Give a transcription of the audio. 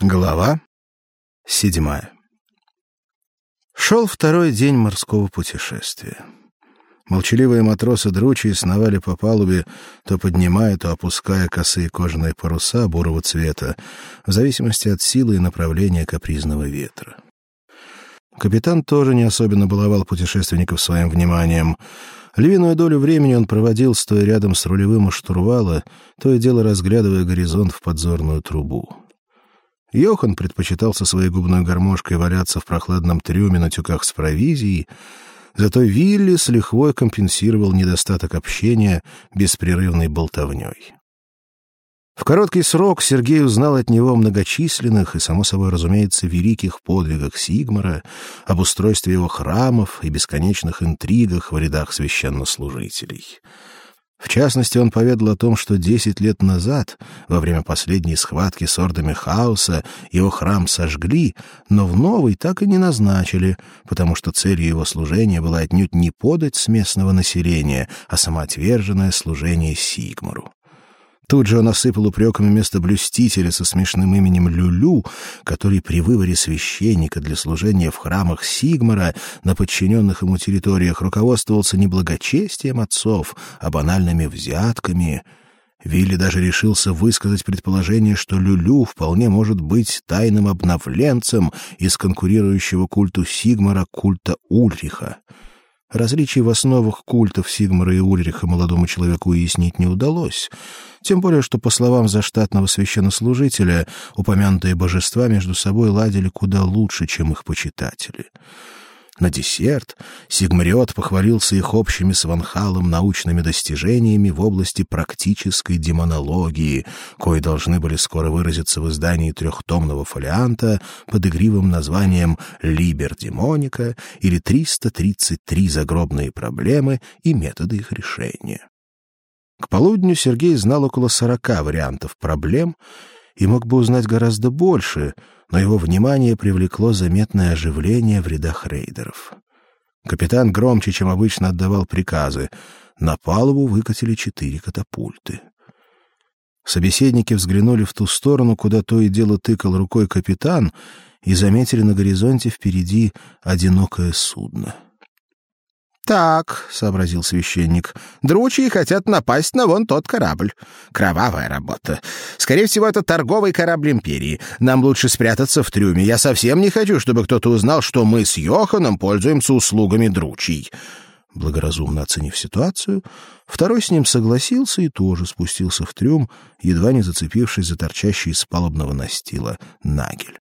Глава седьмая. Шел второй день морского путешествия. Молчаливые матросы дручи сновали по палубе, то поднимая, то опуская косые кожаные паруса бурого цвета, в зависимости от силы и направления капризного ветра. Капитан тоже не особенно баловал путешественников своим вниманием. Львиную долю времени он проводил, стоя рядом с рулевым у штурвала, то и дело разглядывая горизонт в подзорную трубу. Йохан предпочитал со своей губной гармошкой валяться в прохладном трюме на тюках с провизией, зато Вилли с лихвой компенсировал недостаток общения беспрерывной болтовней. В короткий срок Сергей узнал от него многочисленных и, само собой разумеется, великих подвигах Сигмара, об устройстве его храмов и бесконечных интригах в рядах священнослужителей — в частности, он поведал о том, что десять лет назад, во время последней схватки с ордами хаоса, его храм сожгли, но в новый так и не назначили, потому что целью его служения была отнюдь не подать с местного населения, а самоотверженное служение Сигмару. Тут же он осыпал упреками место блюстителя со смешным именем Люлю, который при выборе священника для служения в храмах Сигмара на подчиненных ему территориях руководствовался не благочестием отцов, а банальными взятками. Вилли даже решился высказать предположение, что Люлю вполне может быть тайным обновленцем из конкурирующего культу Сигмара культа Ульриха. Различий в основах культов Сигмара и Ульриха молодому человеку уяснить не удалось, тем более что, по словам заштатного священнослужителя, упомянутые божества между собой ладили куда лучше, чем их почитатели. На десерт Сигмариот похвалился их общими с Ванхалом научными достижениями в области практической демонологии, кои должны были скоро выразиться в издании трехтомного фолианта под игривым названием «Либер демоника» или «333 загробные проблемы и методы их решения». К полудню Сергей знал около сорока вариантов проблем и мог бы узнать гораздо больше — но его внимание привлекло заметное оживление в рядах рейдеров. Капитан громче, чем обычно, отдавал приказы. На палубу выкатили четыре катапульты. Собеседники взглянули в ту сторону, куда то и дело тыкал рукой капитан, и заметили на горизонте впереди одинокое судно. «Так», — сообразил священник, — «дручьи хотят напасть на вон тот корабль. Кровавая работа. Скорее всего, это торговый корабль Империи. Нам лучше спрятаться в трюме. Я совсем не хочу, чтобы кто-то узнал, что мы с Йоханом пользуемся услугами дручий». Благоразумно оценив ситуацию, второй с ним согласился и тоже спустился в трюм, едва не зацепившись за торчащий из палубного настила нагель.